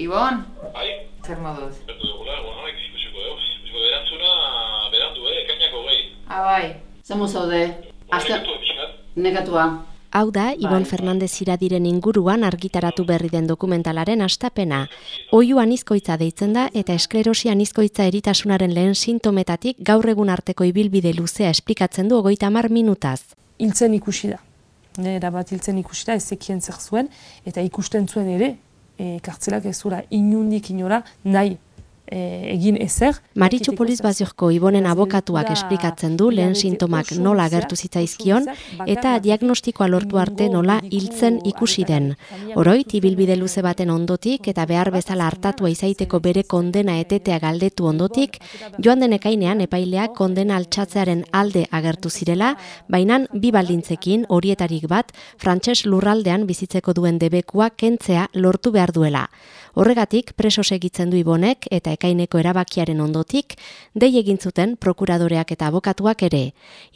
Ibon, Bai, zer moduz? bertu dugula, bueno, ikusiko dugu. Ikusiko berantzuna, berandu, eh, ekainako gehi. Ah, bai, zemu zaude? Pixkat. Nekatua. Hau da, Ibon Bai. Fernandez iradiren inguruan argitaratu berri den dokumentalaren astapena. Oiu anizkoitza deitzen da eta esklerosi anizkoitza eritasunaren lehen sintometatik gaur egun arteko ibilbide luzea esplikatzen du ogoita mar minutaz. hiltzen ikusi da. Ne, Erabat hiltzen ikusi da, ezekien zer zuen, eta ikusten zuen ere, e, kartzelak ez zura inundik inora nahi egin ezer. Maritxu Poliz Baziorko Ibonen abokatuak esplikatzen du lehen sintomak nola agertu zitzaizkion eta diagnostikoa lortu arte nola hiltzen ikusi den. Oroit, ibilbide luze baten ondotik eta behar bezala hartatua izaiteko bere kondena etetea galdetu ondotik, joan den ekainean epaileak kondena altxatzearen alde agertu zirela, baina bi baldintzekin horietarik bat frantses lurraldean bizitzeko duen debekua kentzea lortu behar duela. Horregatik preso segitzen du Ibonek eta ekaineko erabakiaren ondotik dei egin zuten prokuradoreak eta abokatuak ere.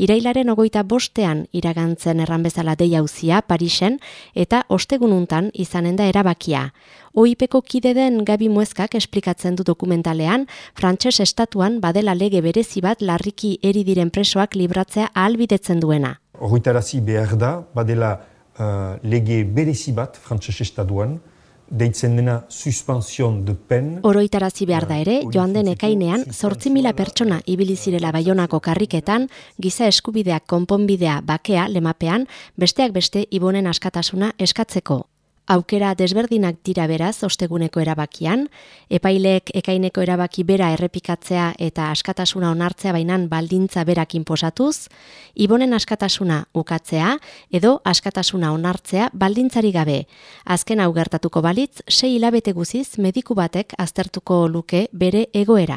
Irailaren ogoita bostean iragantzen erran bezala dei hauzia Parisen eta ostegununtan izanen da erabakia. OIPeko kide den Gabi Muezkak esplikatzen du dokumentalean, frantses estatuan badela lege berezi bat larriki eri diren presoak libratzea ahalbidetzen duena. Horritarazi behar da, badela uh, lege berezi bat frantses estatuan, deitzen dena suspension de pen. Oroitarazi behar da ere, joan den ekainean, zortzi mila pertsona ibili zirela baionako karriketan, giza eskubideak konponbidea bakea lemapean, besteak beste ibonen askatasuna eskatzeko. Aukera desberdinak dira beraz osteguneko erabakian, epaileek ekaineko erabaki bera errepikatzea eta askatasuna onartzea bainan baldintza berak inposatuz, ibonen askatasuna ukatzea edo askatasuna onartzea baldintzari gabe. Azken hau gertatuko balitz, sei hilabete guziz mediku batek aztertuko luke bere egoera.